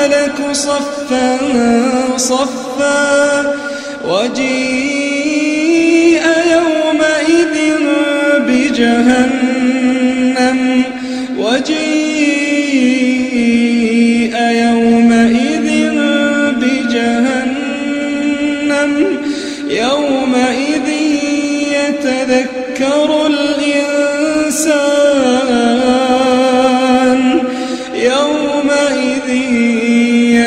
والملك صفا صفا. وجيء يومئذ بجهنم. وجيء يومئذ بجهنم. يومئذ يتذكر الإنسان. يومئذ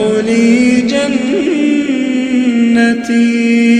وادخلي جنتي.